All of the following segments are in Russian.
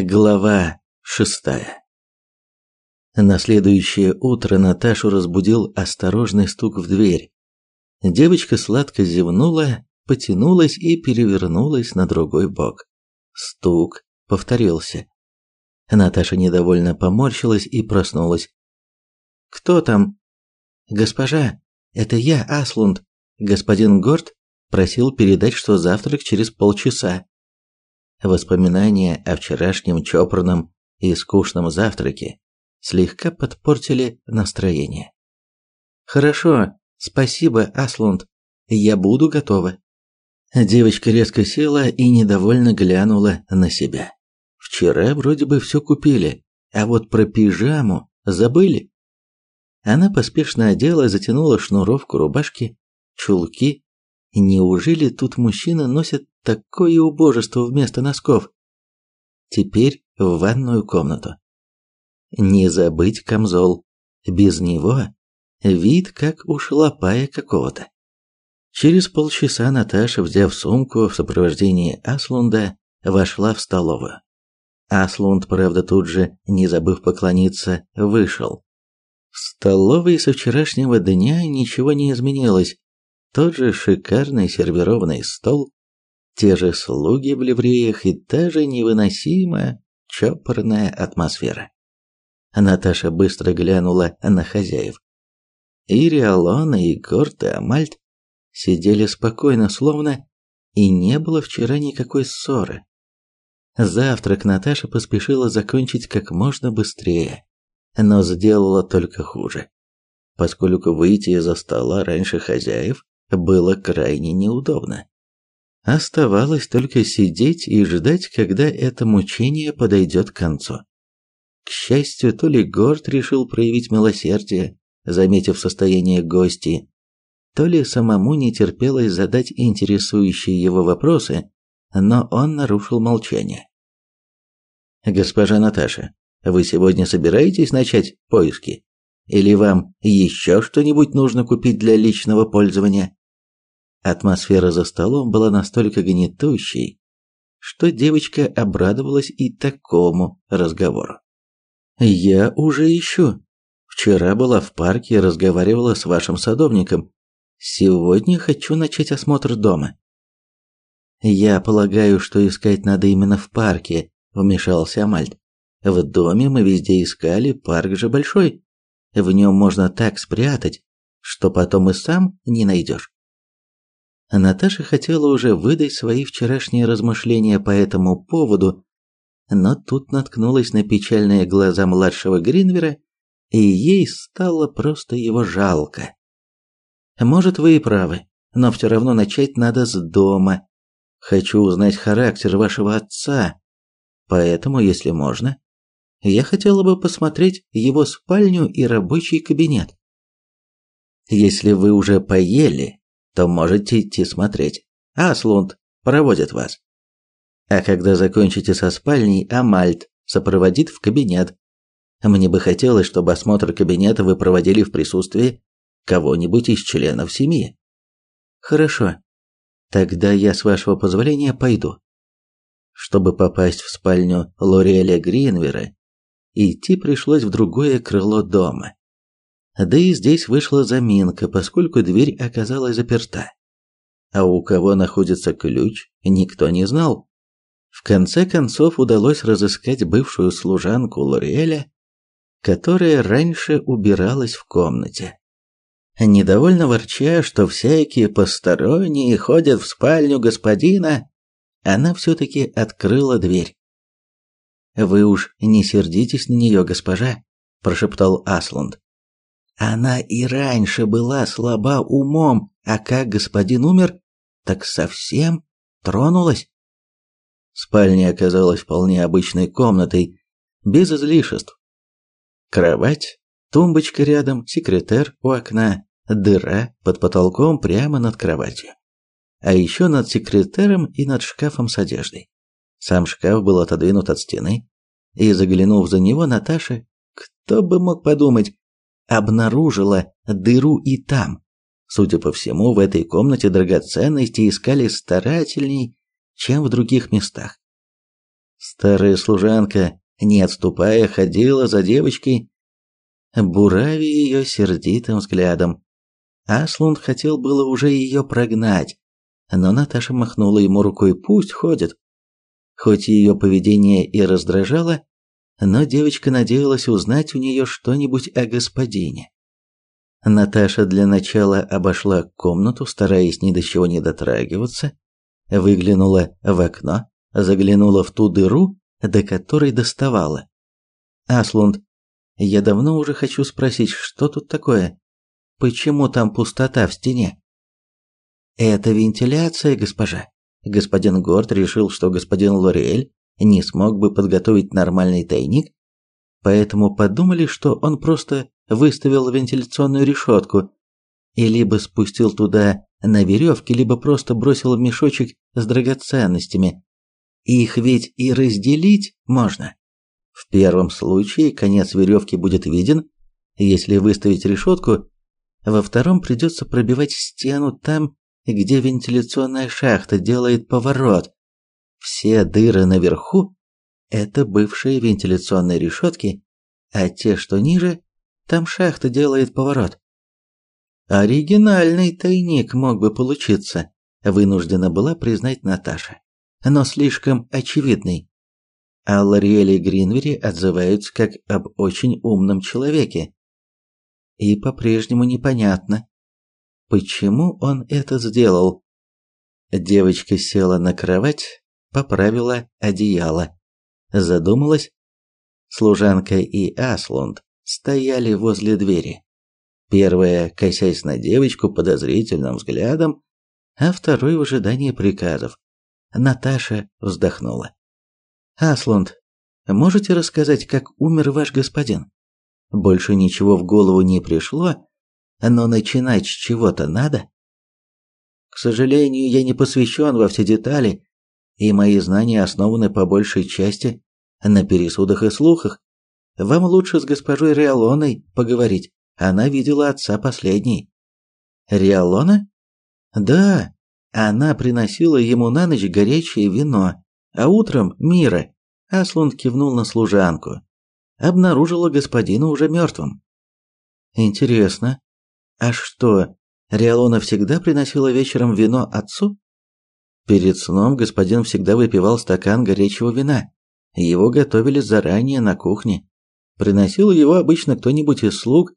Глава шестая На следующее утро Наташу разбудил осторожный стук в дверь. Девочка сладко зевнула, потянулась и перевернулась на другой бок. Стук повторился. Наташа недовольно поморщилась и проснулась. «Кто там?» «Госпожа, это я, Аслунд. Господин Горд просил передать, что завтрак через полчаса». Воспоминания о вчерашнем чопорном и скучном завтраке слегка подпортили настроение. «Хорошо, спасибо, Аслунд, я буду готова». Девочка резко села и недовольно глянула на себя. Вчера вроде бы все купили, а вот про пижаму забыли. Она поспешно одела, затянула шнуровку рубашки, чулки Неужели тут мужчины носят такое убожество вместо носков? Теперь в ванную комнату. Не забыть камзол. Без него вид как у шалопая какого-то. Через полчаса Наташа, взяв сумку в сопровождении Аслунда, вошла в столовую. Аслунд, правда, тут же, не забыв поклониться, вышел. В столовой со вчерашнего дня ничего не изменилось. Тот же шикарный сервированный стол, те же слуги в ливреях и та же невыносимая чопорная атмосфера. Наташа быстро глянула на хозяев. И Риалон, и Горд, и Амальт сидели спокойно, словно и не было вчера никакой ссоры. Завтрак Наташа поспешила закончить как можно быстрее, но сделала только хуже, поскольку выйти из-за стола раньше хозяев было крайне неудобно. Оставалось только сидеть и ждать, когда это мучение подойдет к концу. К счастью, то ли Горд решил проявить милосердие, заметив состояние гостей, то ли самому не терпелось задать интересующие его вопросы, но он нарушил молчание. «Госпожа Наташа, вы сегодня собираетесь начать поиски? Или вам еще что-нибудь нужно купить для личного пользования?» Атмосфера за столом была настолько гнетущей, что девочка обрадовалась и такому разговору. «Я уже ищу. Вчера была в парке и разговаривала с вашим садовником. Сегодня хочу начать осмотр дома». «Я полагаю, что искать надо именно в парке», – вмешался Амальд. «В доме мы везде искали, парк же большой. В нем можно так спрятать, что потом и сам не найдешь». Наташа хотела уже выдать свои вчерашние размышления по этому поводу, но тут наткнулась на печальные глаза младшего Гринвера, и ей стало просто его жалко. Может, вы и правы, но все равно начать надо с дома. Хочу узнать характер вашего отца, поэтому, если можно, я хотела бы посмотреть его спальню и рабочий кабинет. Если вы уже поели, то можете идти смотреть. Аслунд проводит вас. А когда закончите со спальней, Амальт сопроводит в кабинет. Мне бы хотелось, чтобы осмотр кабинета вы проводили в присутствии кого-нибудь из членов семьи. Хорошо. Тогда я, с вашего позволения, пойду. Чтобы попасть в спальню Лореля Гринвера, идти пришлось в другое крыло дома. Да и здесь вышла заминка, поскольку дверь оказалась заперта. А у кого находится ключ, никто не знал. В конце концов удалось разыскать бывшую служанку Лориэля, которая раньше убиралась в комнате. Недовольно ворча, что всякие посторонние ходят в спальню господина, она все-таки открыла дверь. «Вы уж не сердитесь на нее, госпожа», – прошептал Асланд. Она и раньше была слаба умом, а как господин умер, так совсем тронулась. Спальня оказалась вполне обычной комнатой, без излишеств. Кровать, тумбочка рядом, секретер у окна, дыра под потолком прямо над кроватью. А еще над секретером и над шкафом с одеждой. Сам шкаф был отодвинут от стены, и заглянув за него, Наташа, кто бы мог подумать, обнаружила дыру и там. Судя по всему, в этой комнате драгоценности искали старательней, чем в других местах. Старая служанка, не отступая, ходила за девочкой, бурави ее сердитым взглядом. Аслунд хотел было уже ее прогнать, но Наташа махнула ему рукой, пусть ходит. Хоть ее поведение и раздражало, но девочка надеялась узнать у нее что-нибудь о господине. Наташа для начала обошла комнату, стараясь ни до чего не дотрагиваться, выглянула в окно, заглянула в ту дыру, до которой доставала. «Аслунд, я давно уже хочу спросить, что тут такое? Почему там пустота в стене?» «Это вентиляция, госпожа. Господин Горд решил, что господин Лориэль не смог бы подготовить нормальный тайник, поэтому подумали, что он просто выставил вентиляционную решетку и либо спустил туда на веревке, либо просто бросил в мешочек с драгоценностями. Их ведь и разделить можно. В первом случае конец веревки будет виден, если выставить решетку, во втором придется пробивать стену там, где вентиляционная шахта делает поворот. Все дыры наверху – это бывшие вентиляционные решетки, а те, что ниже, там шахта делает поворот. Оригинальный тайник мог бы получиться, вынуждена была признать Наташа. Но слишком очевидный. О Лориэле Гринвери отзываются как об очень умном человеке. И по-прежнему непонятно, почему он это сделал. Девочка села на кровать, поправила одеяло, задумалась. Служанка и Аслунд стояли возле двери. Первая, косясь на девочку подозрительным взглядом, а второй в ожидании приказов. Наташа вздохнула. «Аслунд, можете рассказать, как умер ваш господин?» Больше ничего в голову не пришло, но начинать с чего-то надо. К сожалению, я не посвящен во все детали, и мои знания основаны по большей части на пересудах и слухах. Вам лучше с госпожой Риалоной поговорить. Она видела отца последней. Риалона? Да, она приносила ему на ночь горячее вино, а утром мира. Аслунд кивнул на служанку. Обнаружила господина уже мертвым. Интересно. А что, Риалона всегда приносила вечером вино отцу? Перед сном господин всегда выпивал стакан горячего вина. Его готовили заранее на кухне. Приносил его обычно кто-нибудь из слуг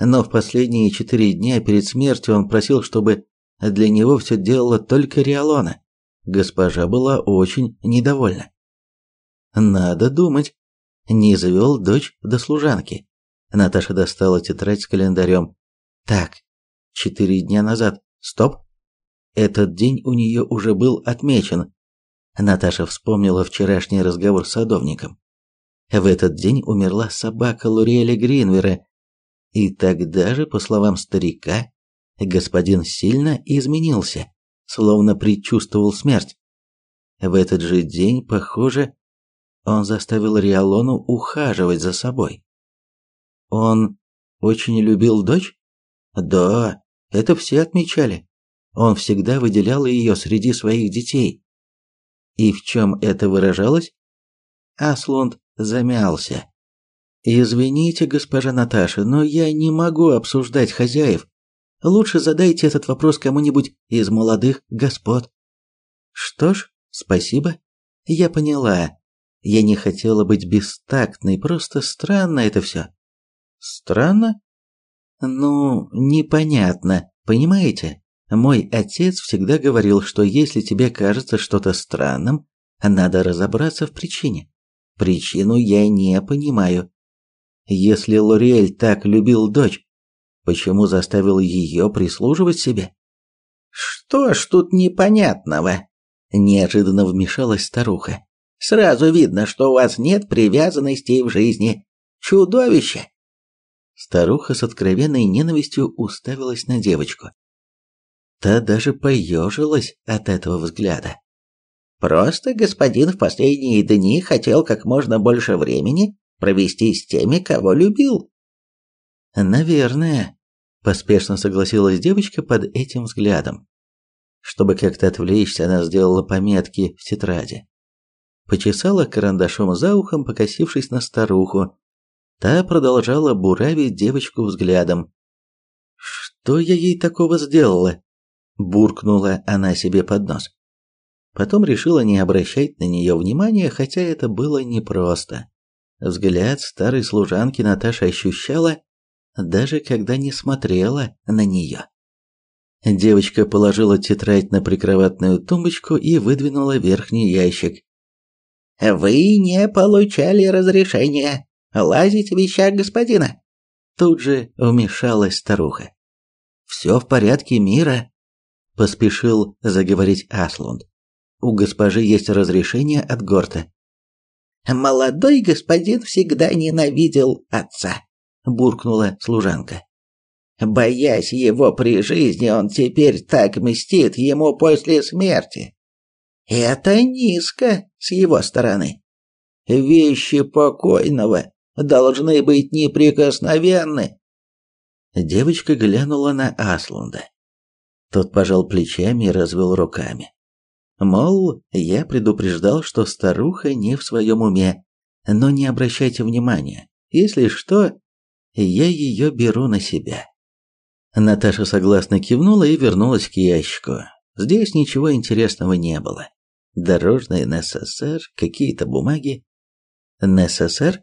но в последние четыре дня перед смертью он просил, чтобы для него все делала только Риалона. Госпожа была очень недовольна. Надо думать. Не завел дочь до служанки. Наташа достала тетрадь с календарем. Так, четыре дня назад. Стоп. Этот день у нее уже был отмечен. Наташа вспомнила вчерашний разговор с садовником. В этот день умерла собака Луриэля Гринвера, и тогда же, по словам старика, господин сильно изменился, словно предчувствовал смерть. В этот же день, похоже, он заставил Риалону ухаживать за собой. Он очень любил дочь? Да, это все отмечали. Он всегда выделял ее среди своих детей. И в чем это выражалось? Аслунд замялся. Извините, госпожа Наташа, но я не могу обсуждать хозяев. Лучше задайте этот вопрос кому-нибудь из молодых господ. Что ж, спасибо. Я поняла. Я не хотела быть бестактной, просто странно это все. Странно? Ну, непонятно, понимаете? Мой отец всегда говорил, что если тебе кажется что-то странным, надо разобраться в причине. Причину я не понимаю. Если Лориэль так любил дочь, почему заставил ее прислуживать себе? Что ж тут непонятного? Неожиданно вмешалась старуха. Сразу видно, что у вас нет привязанностей в жизни. Чудовище. Старуха с откровенной ненавистью уставилась на девочку. Та даже поежилась от этого взгляда. Просто господин в последние дни хотел как можно больше времени провести с теми, кого любил. Наверное, поспешно согласилась девочка под этим взглядом. Чтобы как-то отвлечься, она сделала пометки в тетради. почесала карандашом за ухом, покосившись на старуху. Та продолжала буравить девочку взглядом. «Что я ей такого сделала?» Буркнула она себе под нос. Потом решила не обращать на нее внимания, хотя это было непросто. Взгляд старой служанки Наташа ощущала, даже когда не смотрела на нее. Девочка положила тетрадь на прикроватную тумбочку и выдвинула верхний ящик. «Вы не получали разрешения лазить в вещах господина!» Тут же вмешалась старуха. «Все в порядке, Мира», – поспешил заговорить Аслунд. «У госпожи есть разрешение от Горта». «Молодой господин всегда ненавидел отца», – буркнула служанка. Боясь его при жизни, он теперь так мстит ему после смерти. Это низко с его стороны. Вещи покойного должны быть неприкосновенны. Девочка глянула на Аслунда. Тот пожал плечами и развел руками. Мол, я предупреждал, что старуха не в своем уме, но не обращайте внимания. Если что, я ее беру на себя. Наташа согласно кивнула и вернулась к ящику. Здесь ничего интересного не было. Дорожный НССР, какие-то бумаги. НССР?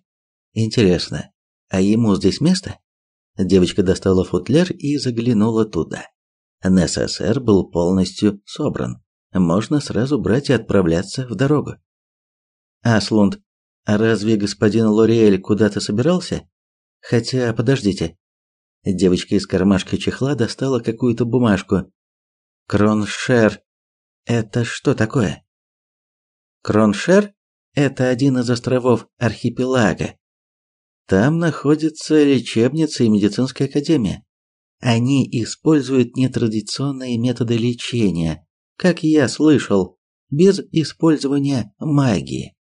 Интересно, а ему здесь место? Девочка достала футляр и заглянула туда. НССР был полностью собран. Можно сразу брать и отправляться в дорогу. Аслунд, а разве господин Лориэль куда-то собирался? Хотя, подождите, Девочка из кармашка чехла достала какую-то бумажку. Кроншер. Это что такое? Кроншер это один из островов архипелага. Там находится лечебница и медицинская академия. Они используют нетрадиционные методы лечения, как я слышал, без использования магии.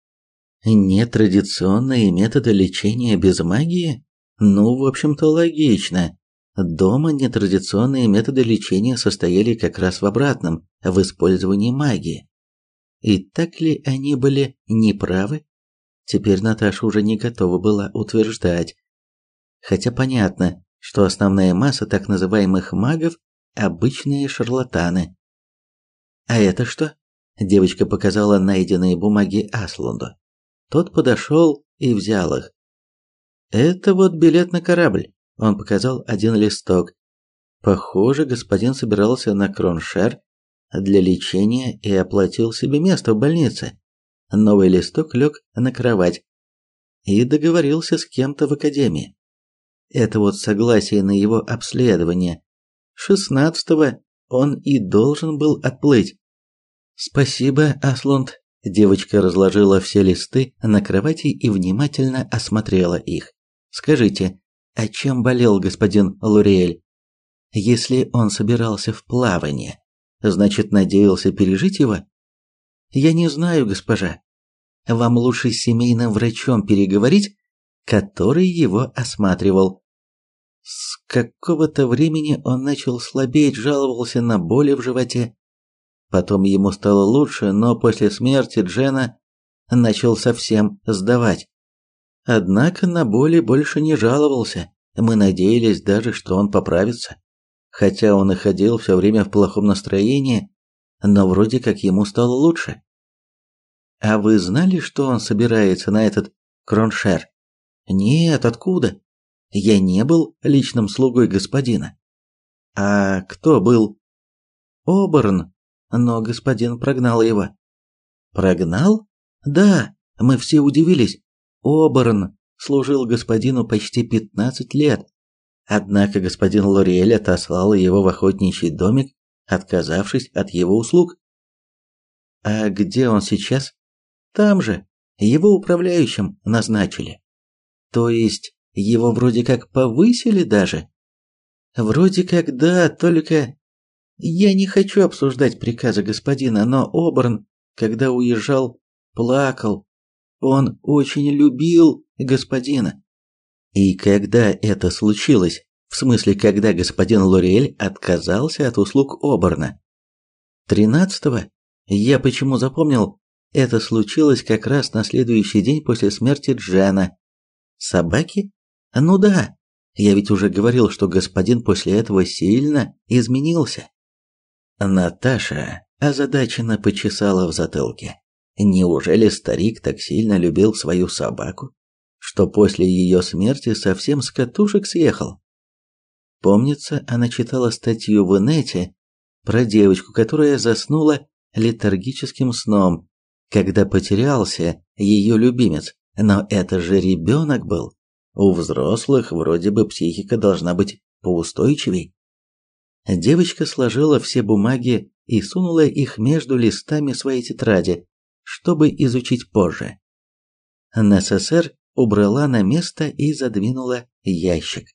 Нетрадиционные методы лечения без магии? Ну, в общем-то, логично. Дома нетрадиционные методы лечения состояли как раз в обратном, в использовании магии. И так ли они были неправы? Теперь Наташа уже не готова была утверждать. Хотя понятно, что основная масса так называемых магов – обычные шарлатаны. «А это что?» – девочка показала найденные бумаги Асланду. Тот подошел и взял их. Это вот билет на корабль. Он показал один листок. Похоже, господин собирался на Кроншер для лечения и оплатил себе место в больнице. Новый листок лег на кровать и договорился с кем-то в академии. Это вот согласие на его обследование. Шестнадцатого он и должен был отплыть. Спасибо, Аслунд. Девочка разложила все листы на кровати и внимательно осмотрела их. Скажите, а чем болел господин Луриэль? Если он собирался в плавание, значит, надеялся пережить его? Я не знаю, госпожа. Вам лучше с семейным врачом переговорить, который его осматривал. С какого-то времени он начал слабеть, жаловался на боли в животе. Потом ему стало лучше, но после смерти Джена начал совсем сдавать. Однако на боли больше не жаловался. Мы надеялись даже, что он поправится. Хотя он и ходил все время в плохом настроении, но вроде как ему стало лучше. А вы знали, что он собирается на этот кроншер? Нет, откуда? Я не был личным слугой господина. А кто был? Оберн, но господин прогнал его. Прогнал? Да, мы все удивились. Оборн служил господину почти 15 лет. Однако господин Лориэль отослал его в охотничий домик, отказавшись от его услуг. А где он сейчас? Там же. Его управляющим назначили. То есть его вроде как повысили даже? Вроде как да, только я не хочу обсуждать приказы господина, но Оборн, когда уезжал, плакал, он очень любил господина. И когда это случилось? В смысле, когда господин Лориэль отказался от услуг Оберна? Тринадцатого? Я почему запомнил? Это случилось как раз на следующий день после смерти Джена. Собаки? Ну да. Я ведь уже говорил, что господин после этого сильно изменился. Наташа озадаченно почесала в затылке. Неужели старик так сильно любил свою собаку, что после ее смерти совсем с катушек съехал? Помнится, она читала статью в инете про девочку, которая заснула летаргическим сном, когда потерялся ее любимец. Но это же ребенок был. У взрослых вроде бы психика должна быть поустойчивей. Девочка сложила все бумаги и сунула их между листами своей тетради, чтобы изучить позже. НССР убрала на место и задвинула ящик.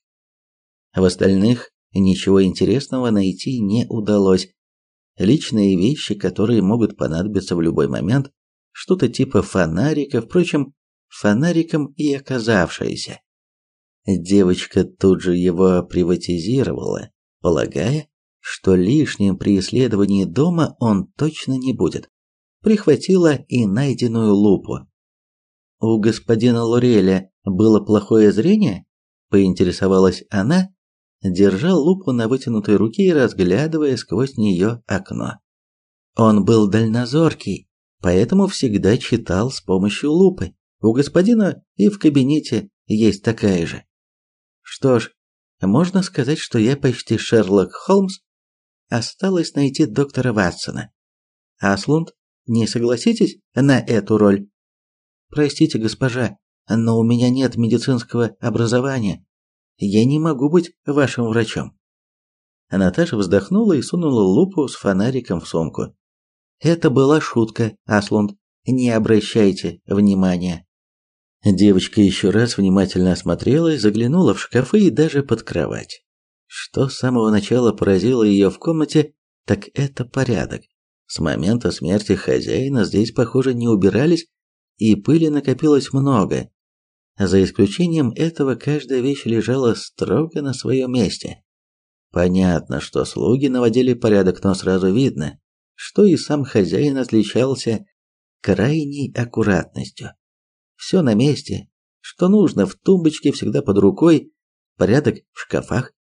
В остальных ничего интересного найти не удалось. Личные вещи, которые могут понадобиться в любой момент, что-то типа фонарика, впрочем, фонариком и оказавшееся. Девочка тут же его приватизировала, полагая, что лишним при исследовании дома он точно не будет. Прихватила и найденную лупу. У господина Лореля было плохое зрение? Поинтересовалась она, держа лупу на вытянутой руке и разглядывая сквозь нее окно. Он был дальнозоркий, поэтому всегда читал с помощью лупы. У господина и в кабинете есть такая же. Что ж, можно сказать, что я почти Шерлок Холмс. Осталось найти доктора Ватсона. Аслунд, не согласитесь на эту роль? Простите, госпожа, но у меня нет медицинского образования. Я не могу быть вашим врачом. Наташа вздохнула и сунула лупу с фонариком в сумку. Это была шутка, Аслунд. Не обращайте внимания. Девочка еще раз внимательно осмотрелась, заглянула в шкафы и даже под кровать. Что с самого начала поразило ее в комнате, так это порядок. С момента смерти хозяина здесь, похоже, не убирались, и пыли накопилось много. За исключением этого, каждая вещь лежала строго на своем месте. Понятно, что слуги наводили порядок, но сразу видно, что и сам хозяин отличался крайней аккуратностью все на месте, что нужно в тумбочке всегда под рукой, порядок в шкафах.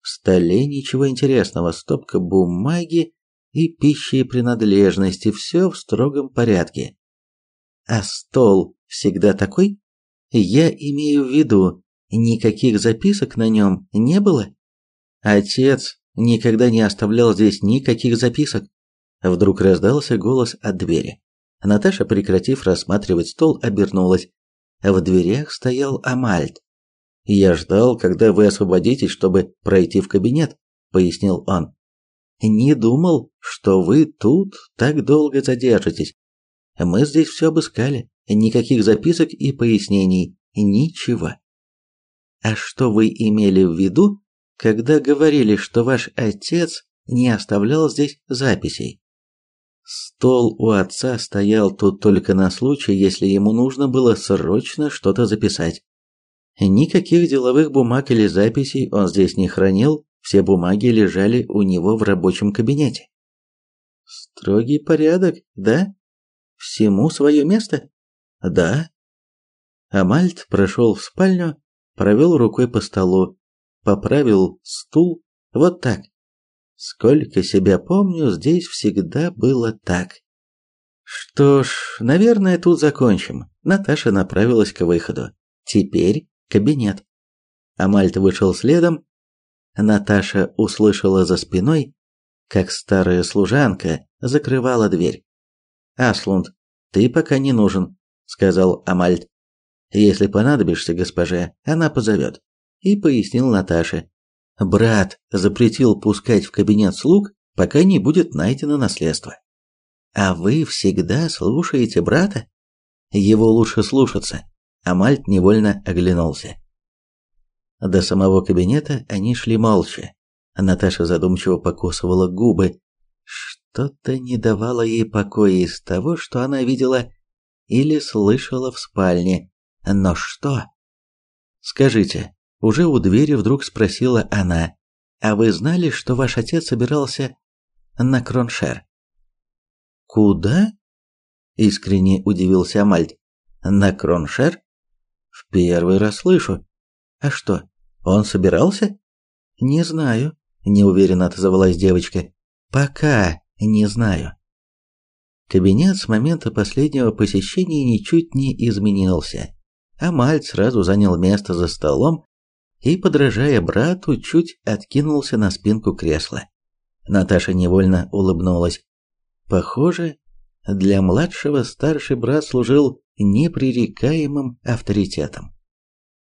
В столе ничего интересного, стопка бумаги и пищи и принадлежности, все в строгом порядке. А стол всегда такой? Я имею в виду, никаких записок на нем не было? Отец никогда не оставлял здесь никаких записок. Вдруг раздался голос от двери. Наташа, прекратив рассматривать стол, обернулась. В дверях стоял Амальт. «Я ждал, когда вы освободитесь, чтобы пройти в кабинет», — пояснил он. «Не думал, что вы тут так долго задержитесь. Мы здесь все обыскали. Никаких записок и пояснений. Ничего». «А что вы имели в виду, когда говорили, что ваш отец не оставлял здесь записей?» Стол у отца стоял тут только на случай, если ему нужно было срочно что-то записать. Никаких деловых бумаг или записей он здесь не хранил, все бумаги лежали у него в рабочем кабинете. Строгий порядок, да? Всему свое место? Да. Амальт прошел в спальню, провел рукой по столу, поправил стул, вот так. Сколько себя помню, здесь всегда было так. Что ж, наверное, тут закончим. Наташа направилась к выходу. Теперь кабинет. Амальт вышел следом. Наташа услышала за спиной, как старая служанка закрывала дверь. «Аслунд, ты пока не нужен», — сказал Амальт. «Если понадобишься госпоже, она позовет», — и пояснил Наташе. Брат запретил пускать в кабинет слуг, пока не будет найдено наследство. А вы всегда слушаете брата? Его лучше слушаться. Амальт невольно оглянулся. До самого кабинета они шли молча. Наташа задумчиво покусывала губы. Что-то не давало ей покоя из того, что она видела или слышала в спальне. Но что? Скажите, уже у двери вдруг спросила она, «А вы знали, что ваш отец собирался на Кроншер?» «Куда?» Искренне удивился Амальт. На Кроншер? В первый раз слышу. А что, он собирался? Не знаю, неуверенно отозвалась девочка. Пока не знаю. Кабинет с момента последнего посещения ничуть не изменился. Амальт сразу занял место за столом и, подражая брату, чуть откинулся на спинку кресла. Наташа невольно улыбнулась. Похоже, для младшего старший брат служил непререкаемым авторитетом.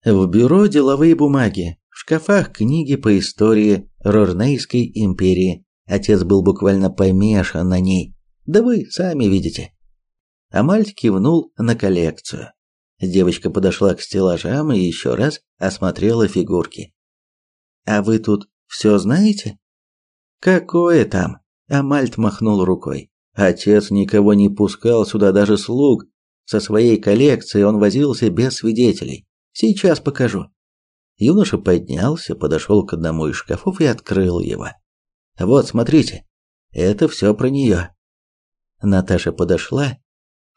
В бюро деловые бумаги, в шкафах книги по истории Рорнейской империи. Отец был буквально помешан на ней. Да вы сами видите. Амальт кивнул на коллекцию. Девочка подошла к стеллажам и еще раз осмотрела фигурки. «А вы тут все знаете?» «Какое там?» Амальт махнул рукой. Отец никого не пускал сюда, даже слуг. Со своей коллекцией он возился без свидетелей. Сейчас покажу. Юноша поднялся, подошел к одному из шкафов и открыл его. Вот, смотрите. Это все про нее. Наташа подошла.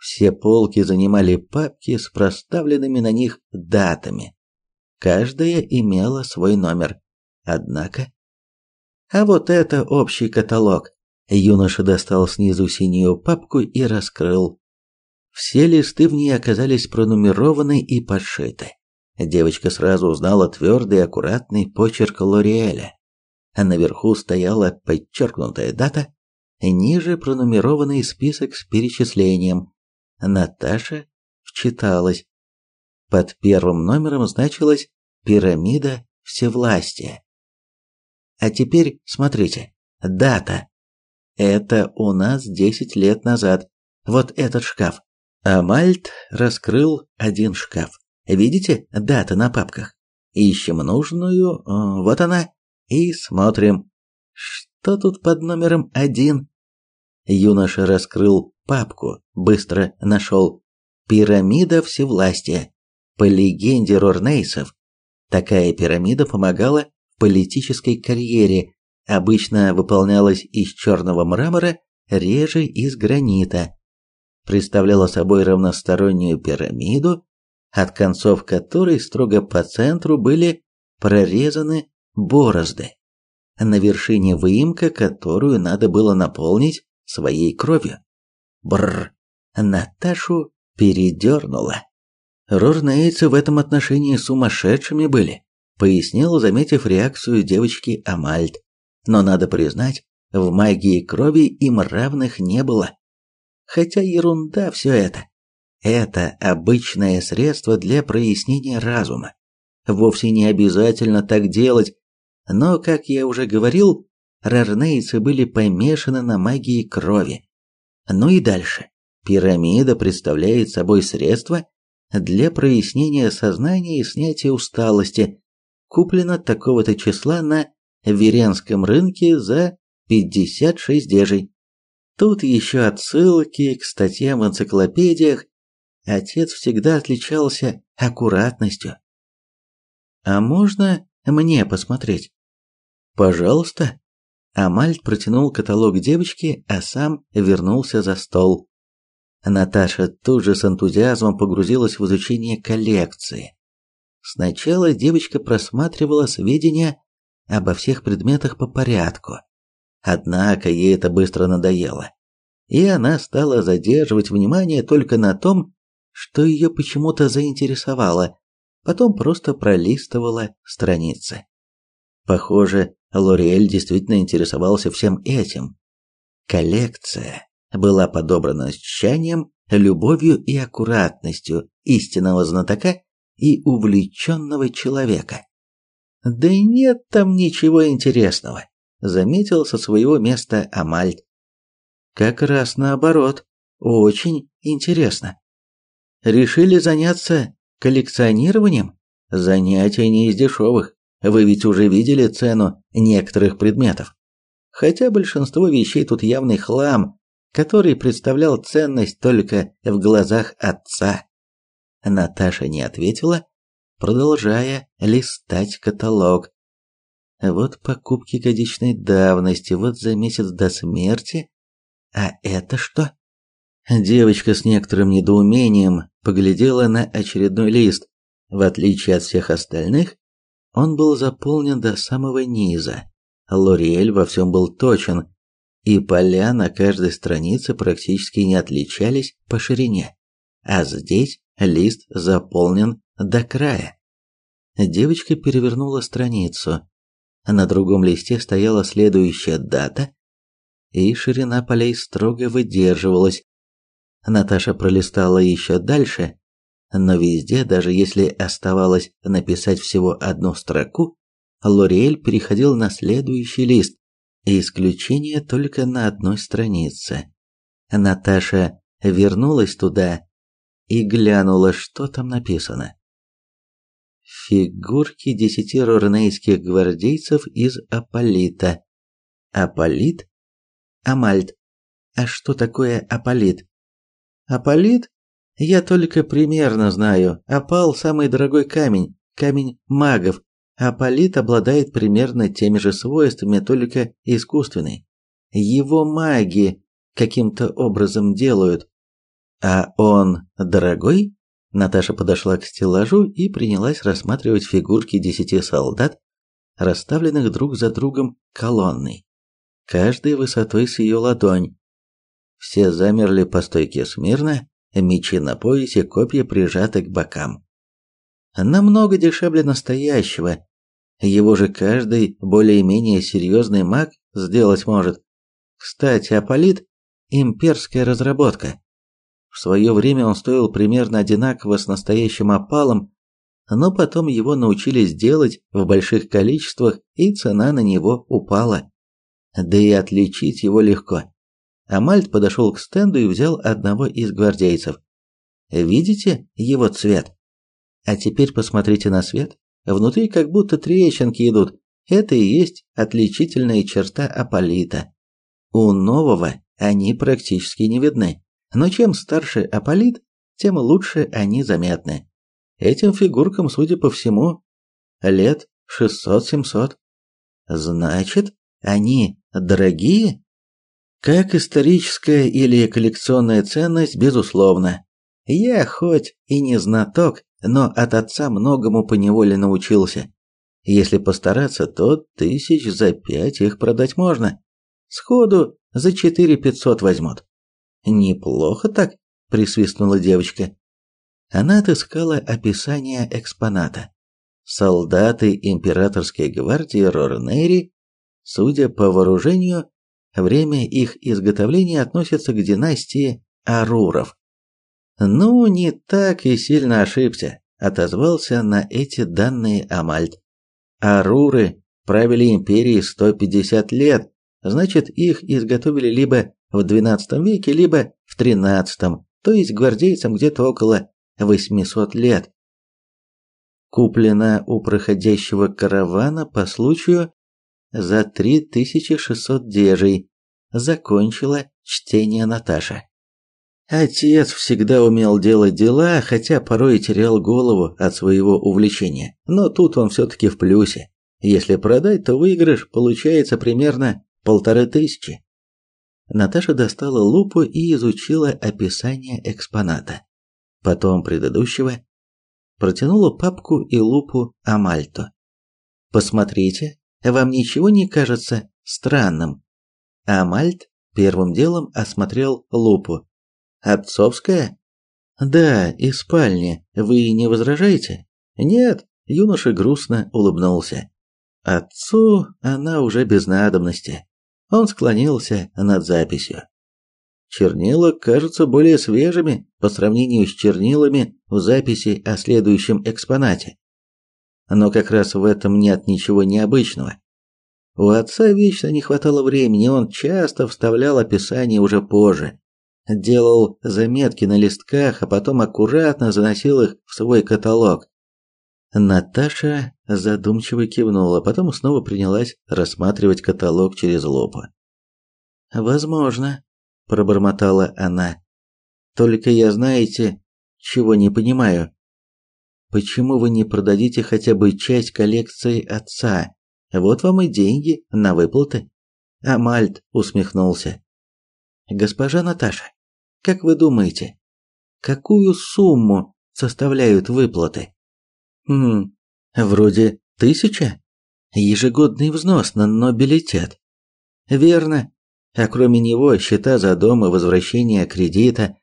Все полки занимали папки с проставленными на них датами. Каждая имела свой номер. Однако... А вот это общий каталог. Юноша достал снизу синюю папку и раскрыл. Все листы в ней оказались пронумерованы и подшиты. Девочка сразу узнала твердый аккуратный почерк Лориэля. А наверху стояла подчеркнутая дата, ниже пронумерованный список с перечислением. Наташа вчиталась. Под первым номером значилась «Пирамида Всевластия». А теперь смотрите, дата это у нас 10 лет назад. Вот этот шкаф. А Мальт раскрыл один шкаф. Видите, дата на папках. Ищем нужную, э, вот она, и смотрим. Что тут под номером один? Юноша раскрыл папку, быстро нашел. Пирамида всевластия. По легенде Рорнейсов, такая пирамида помогала в политической карьере обычно выполнялась из черного мрамора, реже из гранита. Представляла собой равностороннюю пирамиду, от концов которой строго по центру были прорезаны борозды, на вершине выемка, которую надо было наполнить своей кровью. Бррр, Наташу передернуло. Рорнейцы в этом отношении сумасшедшими были, пояснил, заметив реакцию девочки Амальт. Но надо признать, в магии крови им равных не было. Хотя ерунда все это. Это обычное средство для прояснения разума. Вовсе не обязательно так делать, но, как я уже говорил, рарнейцы были помешаны на магии крови. Ну и дальше. Пирамида представляет собой средство для прояснения сознания и снятия усталости, куплено такого-то числа на Веренском рынке за 56 дежей. Тут еще отсылки к статьям в энциклопедиях. Отец всегда отличался аккуратностью. А можно мне посмотреть? Пожалуйста. Амальт протянул каталог девочке, а сам вернулся за стол. Наташа тут же с энтузиазмом погрузилась в изучение коллекции. Сначала девочка просматривала сведения обо всех предметах по порядку. Однако ей это быстро надоело, и она стала задерживать внимание только на том, что ее почему-то заинтересовало, потом просто пролистывала страницы. Похоже, Лориэль действительно интересовался всем этим. Коллекция была подобрана с тщанием, любовью и аккуратностью истинного знатока и увлеченного человека. Да и нет там ничего интересного, заметил со своего места Амальт. Как раз наоборот, очень интересно. Решили заняться коллекционированием? Занятие не из дешевых. Вы ведь уже видели цену некоторых предметов. Хотя большинство вещей тут явный хлам, который представлял ценность только в глазах отца. Наташа не ответила, продолжая листать каталог. Вот покупки годичной давности, вот за месяц до смерти. А это что? Девочка с некоторым недоумением поглядела на очередной лист. В отличие от всех остальных, он был заполнен до самого низа. Лориэль во всем был точен, и поля на каждой странице практически не отличались по ширине. А здесь лист заполнен до края. Девочка перевернула страницу. На другом листе стояла следующая дата, и ширина полей строго выдерживалась. Наташа пролистала еще дальше, но везде, даже если оставалось написать всего одну строку, Лориэль переходил на следующий лист, исключение только на одной странице. Наташа вернулась туда и глянула, что там написано. Фигурки десяти рорнейских гвардейцев из Аполита. Аполит? Амальт. А что такое Аполит? Аполит? Я только примерно знаю. Опал – самый дорогой камень, камень магов. Аполит обладает примерно теми же свойствами, только искусственный. Его маги каким-то образом делают. А он дорогой? Наташа подошла к стеллажу и принялась рассматривать фигурки десяти солдат, расставленных друг за другом колонной, каждой высотой с ее ладонь. Все замерли по стойке смирно, мечи на поясе, копья прижаты к бокам. Намного дешевле настоящего. Его же каждый более-менее серьезный маг сделать может. Кстати, Аполит – имперская разработка. В свое время он стоил примерно одинаково с настоящим опалом, но потом его научились делать в больших количествах, и цена на него упала. Да и отличить его легко. Амальт подошел к стенду и взял одного из гвардейцев. Видите его цвет? А теперь посмотрите на свет. Внутри как будто трещинки идут. Это и есть отличительная черта аполита. У нового они практически не видны. Но чем старше аполит, тем лучше они заметны. Этим фигуркам, судя по всему, лет 600-700. Значит, они дорогие? Как историческая или коллекционная ценность, безусловно. Я хоть и не знаток, но от отца многому поневоле научился. Если постараться, то тысяч за пять их продать можно. Сходу за четыре пятьсот возьмут. Неплохо так, присвистнула девочка. Она отыскала описание экспоната. Солдаты императорской гвардии Рорнери, судя по вооружению, Время их изготовления относится к династии Аруров. Ну, не так и сильно ошибся, отозвался на эти данные Амальт. Аруры правили империей 150 лет, значит, их изготовили либо в XII веке, либо в XIII, то есть гвардейцам где-то около 800 лет. Куплена у проходящего каравана по случаю за 3600 дежей, закончила чтение Наташа. Отец всегда умел делать дела, хотя порой и терял голову от своего увлечения. Но тут он все-таки в плюсе. Если продать, то выигрыш получается примерно полторы тысячи. Наташа достала лупу и изучила описание экспоната. Потом предыдущего протянула папку и лупу Амальто. Посмотрите, вам ничего не кажется странным? А Мальт первым делом осмотрел лупу. Отцовская? Да, из спальни. Вы не возражаете? Нет, юноша грустно улыбнулся. Отцу она уже без надобности. Он склонился над записью. Чернила кажутся более свежими по сравнению с чернилами в записи о следующем экспонате. Но как раз в этом нет ничего необычного. У отца вечно не хватало времени, он часто вставлял описание уже позже. Делал заметки на листках, а потом аккуратно заносил их в свой каталог. Наташа задумчиво кивнула, потом снова принялась рассматривать каталог через лупу. «Возможно», – пробормотала она. «Только я, знаете, чего не понимаю. Почему вы не продадите хотя бы часть коллекции отца? Вот вам и деньги на выплаты. Амальт усмехнулся. Госпожа Наташа, как вы думаете, какую сумму составляют выплаты? Хм, вроде тысяча. Ежегодный взнос на нобилитет. Верно. А кроме него, счета за дом и возвращение кредита,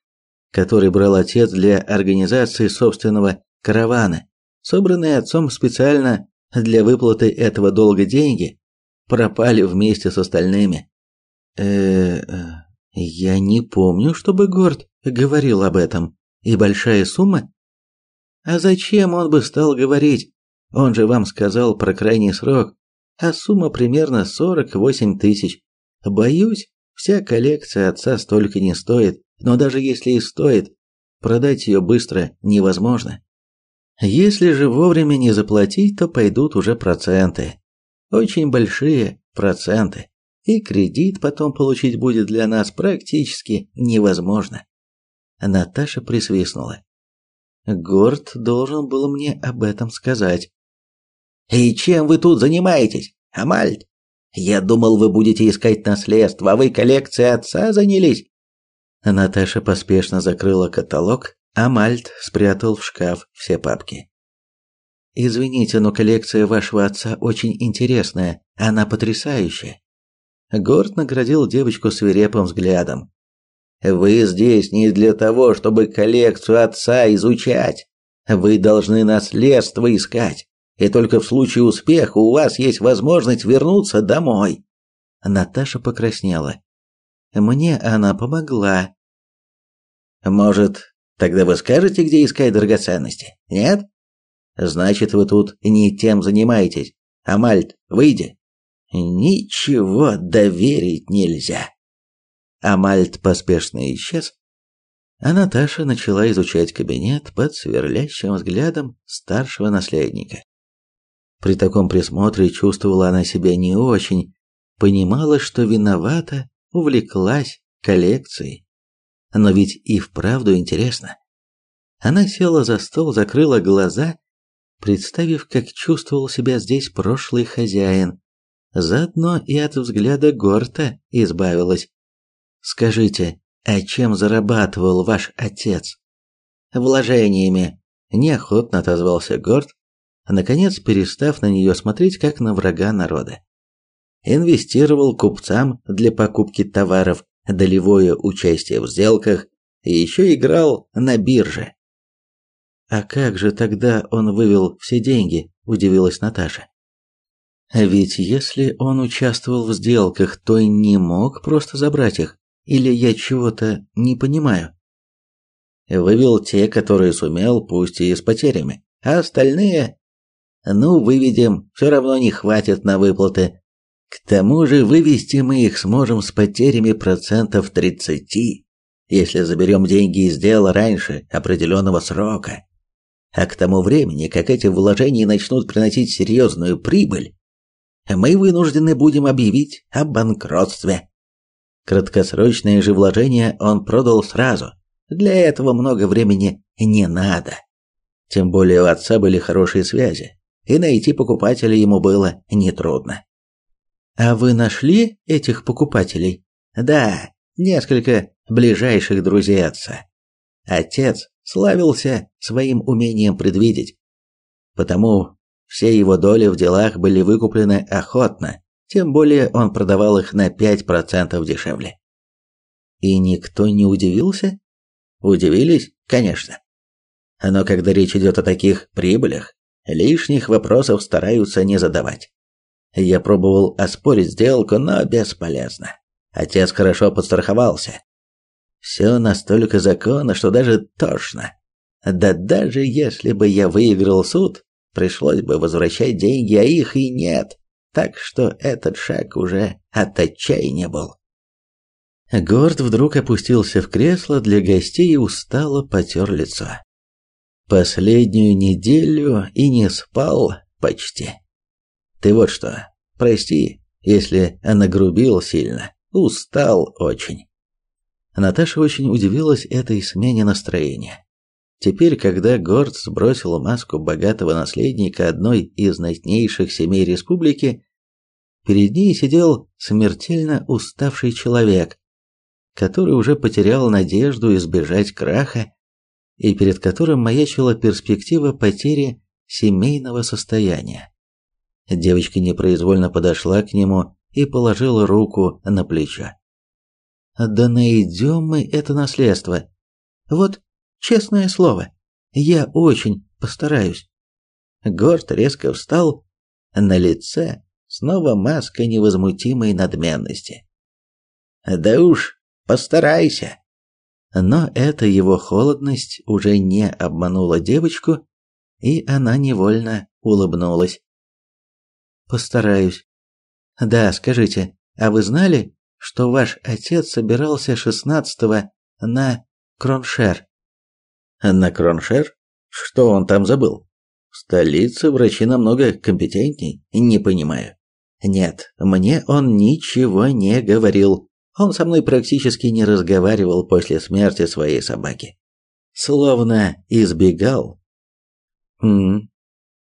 который брал отец для организации собственного каравана, собранные отцом специально для выплаты этого долга деньги, пропали вместе с остальными. Э, -э я не помню, чтобы Горд говорил об этом. И большая сумма? А зачем он бы стал говорить? Он же вам сказал про крайний срок, а сумма примерно 48 тысяч. Боюсь, вся коллекция отца столько не стоит, но даже если и стоит, продать ее быстро невозможно. Если же вовремя не заплатить, то пойдут уже проценты. Очень большие проценты и кредит потом получить будет для нас практически невозможно. Наташа присвистнула. Горд должен был мне об этом сказать. «И чем вы тут занимаетесь, Амальд? Я думал, вы будете искать наследство, а вы коллекцией отца занялись». Наташа поспешно закрыла каталог, а Мальт спрятал в шкаф все папки. «Извините, но коллекция вашего отца очень интересная, она потрясающая. Горд наградил девочку свирепым взглядом. «Вы здесь не для того, чтобы коллекцию отца изучать. Вы должны наследство искать, и только в случае успеха у вас есть возможность вернуться домой». Наташа покраснела. «Мне она помогла». «Может, тогда вы скажете, где искать драгоценности? Нет? Значит, вы тут не тем занимаетесь. Амальт, выйди». Ничего доверить нельзя. Амальт поспешно исчез, а Наташа начала изучать кабинет под сверлящим взглядом старшего наследника. При таком присмотре чувствовала она себя не очень, понимала, что виновата, увлеклась коллекцией. Но ведь и вправду интересно. Она села за стол, закрыла глаза, представив, как чувствовал себя здесь прошлый хозяин, Заодно и от взгляда Горта избавилась. Скажите, а чем зарабатывал ваш отец? Вложениями, неохотно отозвался Горт, наконец перестав на нее смотреть как на врага народа. Инвестировал купцам для покупки товаров, долевое участие в сделках и еще играл на бирже. А как же тогда он вывел все деньги, удивилась Наташа. А ведь если он участвовал в сделках, то и не мог просто забрать их. Или я чего-то не понимаю? Вывел те, которые сумел, пусть и с потерями. А остальные... Ну, выведем, все равно не хватит на выплаты. К тому же вывести мы их сможем с потерями процентов 30, если заберем деньги из дела раньше определенного срока. А к тому времени, как эти вложения начнут приносить серьезную прибыль, мы вынуждены будем объявить о банкротстве. Краткосрочные же вложения он продал сразу. Для этого много времени не надо. Тем более у отца были хорошие связи, и найти покупателя ему было нетрудно. А вы нашли этих покупателей? Да, несколько ближайших друзей отца. Отец славился своим умением предвидеть. Потому все его доли в делах были выкуплены охотно, тем более он продавал их на 5% дешевле. И никто не удивился? Удивились, конечно. Но когда речь идет о таких прибылях, лишних вопросов стараются не задавать. Я пробовал оспорить сделку, но бесполезно. Отец хорошо подстраховался. Все настолько законно, что даже тошно. Да даже если бы я выиграл суд, пришлось бы возвращать деньги, а их и нет. Так что этот шаг уже от отчаяния был. Горд вдруг опустился в кресло для гостей и устало потер лицо. Последнюю неделю и не спал почти. Ты вот что, прости, если нагрубил сильно, устал очень. Наташа очень удивилась этой смене настроения. Теперь, когда Горд сбросил маску богатого наследника одной из знатнейших семей республики, перед ней сидел смертельно уставший человек, который уже потерял надежду избежать краха и перед которым маячила перспектива потери семейного состояния. Девочка непроизвольно подошла к нему и положила руку на плечо. «Да найдем мы это наследство. Вот, честное слово, я очень постараюсь». Горд резко встал, на лице снова маска невозмутимой надменности. «Да уж, постарайся!» Но эта его холодность уже не обманула девочку, и она невольно улыбнулась. Постараюсь. Да, скажите, а вы знали, что ваш отец собирался шестнадцатого на Кроншер? На Кроншер? Что он там забыл? В столице врачи намного компетентней, не понимаю. Нет, мне он ничего не говорил. Он со мной практически не разговаривал после смерти своей собаки. Словно избегал. Хм.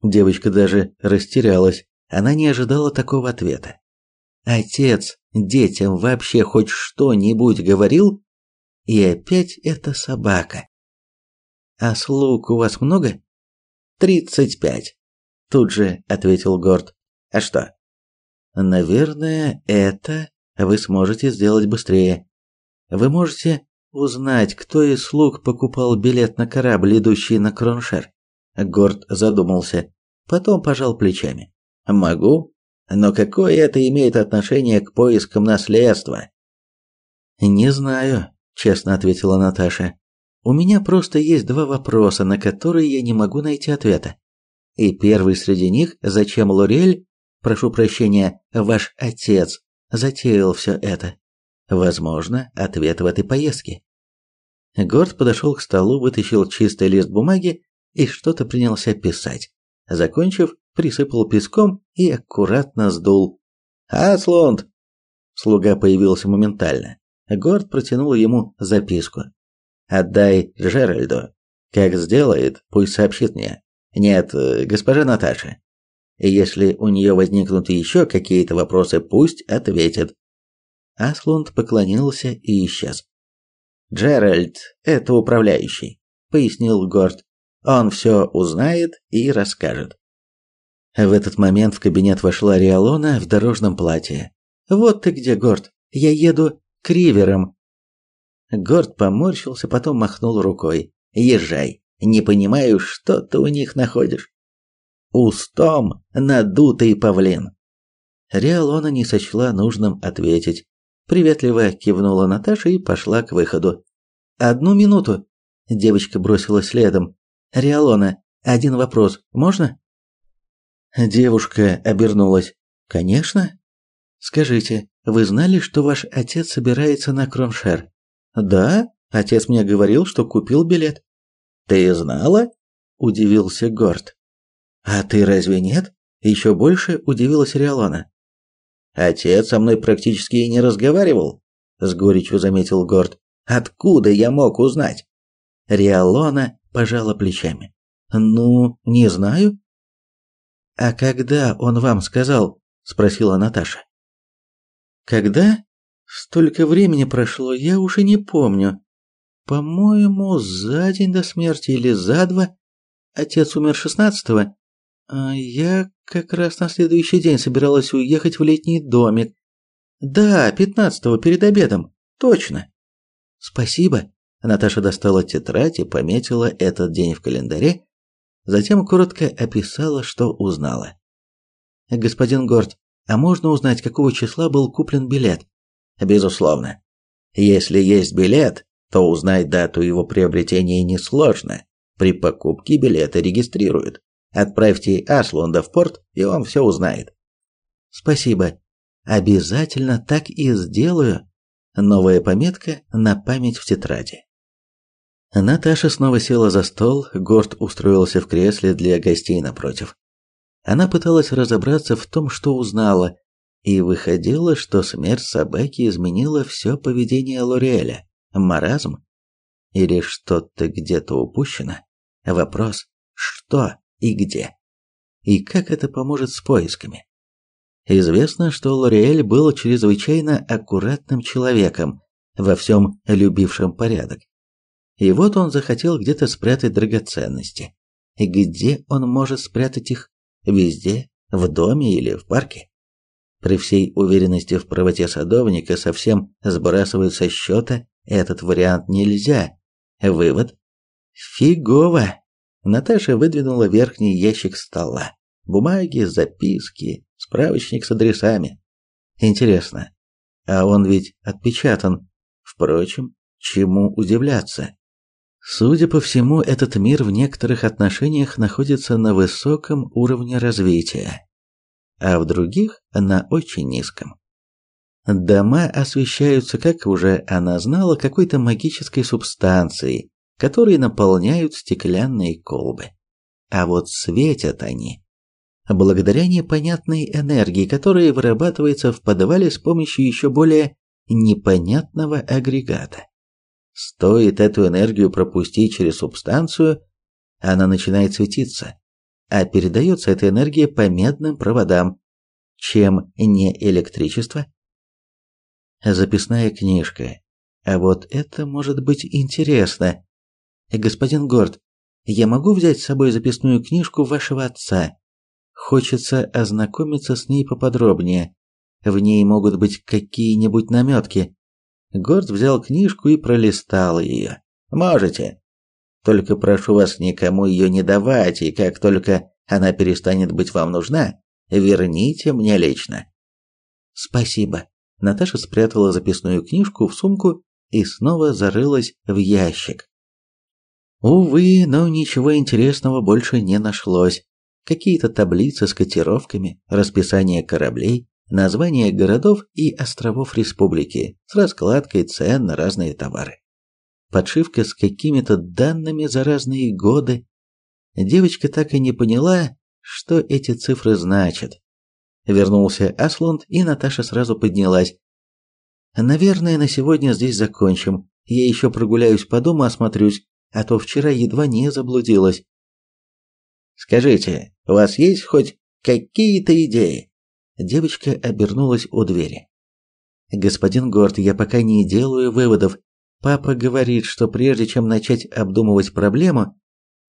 Девочка даже растерялась. Она не ожидала такого ответа. Отец детям вообще хоть что-нибудь говорил? И опять эта собака. А слуг у вас много? Тридцать пять. Тут же ответил Горд. А что? Наверное, это вы сможете сделать быстрее. Вы можете узнать, кто из слуг покупал билет на корабль, идущий на Кроншер. Горд задумался, потом пожал плечами. Могу, но какое это имеет отношение к поискам наследства? Не знаю, честно ответила Наташа. У меня просто есть два вопроса, на которые я не могу найти ответа. И первый среди них, зачем Лорель, прошу прощения, ваш отец, затеял все это? Возможно, ответ в этой поездке. Горд подошел к столу, вытащил чистый лист бумаги и что-то принялся писать. Закончив, присыпал песком и аккуратно сдул. «Аслунд!» Слуга появился моментально. Горд протянул ему записку. «Отдай Джеральду. Как сделает, пусть сообщит мне. Нет, госпожа Наташа. Если у нее возникнут еще какие-то вопросы, пусть ответит». Аслунд поклонился и исчез. «Джеральд – это управляющий», – пояснил Горд. «Он все узнает и расскажет». В этот момент в кабинет вошла Риалона в дорожном платье. «Вот ты где, Горд! Я еду к Риверам!» Горд поморщился, потом махнул рукой. «Езжай! Не понимаю, что ты у них находишь!» «Устом надутый павлин!» Риалона не сочла нужным ответить. Приветливо кивнула Наташа и пошла к выходу. «Одну минуту!» Девочка бросила следом. «Риалона, один вопрос, можно?» Девушка обернулась. «Конечно?» «Скажите, вы знали, что ваш отец собирается на Кроншер?» «Да, отец мне говорил, что купил билет». «Ты знала?» – удивился Горд. «А ты разве нет?» – еще больше удивилась Риолана. «Отец со мной практически и не разговаривал», – с горечью заметил Горд. «Откуда я мог узнать?» Риолана пожала плечами. «Ну, не знаю. «А когда он вам сказал?» – спросила Наташа. «Когда? Столько времени прошло, я уже не помню. По-моему, за день до смерти или за два. Отец умер шестнадцатого, а я как раз на следующий день собиралась уехать в летний домик. Да, пятнадцатого, перед обедом, точно. Спасибо. Наташа достала тетрадь и пометила этот день в календаре, Затем коротко описала, что узнала. «Господин Горд, а можно узнать, какого числа был куплен билет?» «Безусловно. Если есть билет, то узнать дату его приобретения несложно. При покупке билета регистрируют. Отправьте Аслунда в порт, и он все узнает». «Спасибо. Обязательно так и сделаю». Новая пометка на память в тетради. Наташа снова села за стол, Горд устроился в кресле для гостей напротив. Она пыталась разобраться в том, что узнала, и выходило, что смерть собаки изменила все поведение Лореэля. Маразм? Или что-то где-то упущено? Вопрос, что и где? И как это поможет с поисками? Известно, что Лореэль был чрезвычайно аккуратным человеком, во всем любившем порядок. И вот он захотел где-то спрятать драгоценности. Где он может спрятать их? Везде, в доме или в парке? При всей уверенности в правоте садовника совсем сбрасывать со счета этот вариант нельзя. Вывод? Фигово. Наташа выдвинула верхний ящик стола. Бумаги, записки, справочник с адресами. Интересно, а он ведь отпечатан. Впрочем, чему удивляться? Судя по всему, этот мир в некоторых отношениях находится на высоком уровне развития, а в других на очень низком. Дома освещаются, как уже она знала, какой-то магической субстанцией, которые наполняют стеклянные колбы. А вот светят они благодаря непонятной энергии, которая вырабатывается в подвале с помощью еще более непонятного агрегата. Стоит эту энергию пропустить через субстанцию, она начинает светиться, а передается эта энергия по медным проводам, чем не электричество. Записная книжка. А вот это может быть интересно. Господин Горд, я могу взять с собой записную книжку вашего отца? Хочется ознакомиться с ней поподробнее. В ней могут быть какие-нибудь наметки. Горд взял книжку и пролистал ее. Можете. Только прошу вас никому ее не давать, и как только она перестанет быть вам нужна, верните мне лично. Спасибо. Наташа спрятала записную книжку в сумку и снова зарылась в ящик. Увы, но ничего интересного больше не нашлось какие-то таблицы с котировками, расписание кораблей, названия городов и островов республики с раскладкой цен на разные товары. Подшивка с какими-то данными за разные годы. Девочка так и не поняла, что эти цифры значат. Вернулся Аслунд, и Наташа сразу поднялась. «Наверное, на сегодня здесь закончим. Я еще прогуляюсь по дому, осмотрюсь, а то вчера едва не заблудилась». «Скажите, у вас есть хоть какие-то идеи? Девочка обернулась у двери. Господин Горд, я пока не делаю выводов. Папа говорит, что прежде чем начать обдумывать проблему,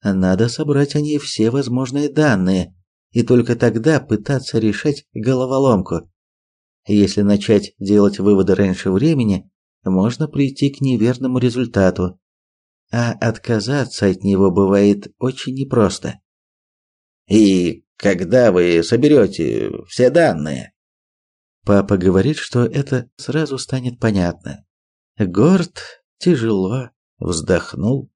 надо собрать о ней все возможные данные и только тогда пытаться решать головоломку. Если начать делать выводы раньше времени, можно прийти к неверному результату, а отказаться от него бывает очень непросто. И когда вы соберете все данные? Папа говорит, что это сразу станет понятно. Горд тяжело вздохнул.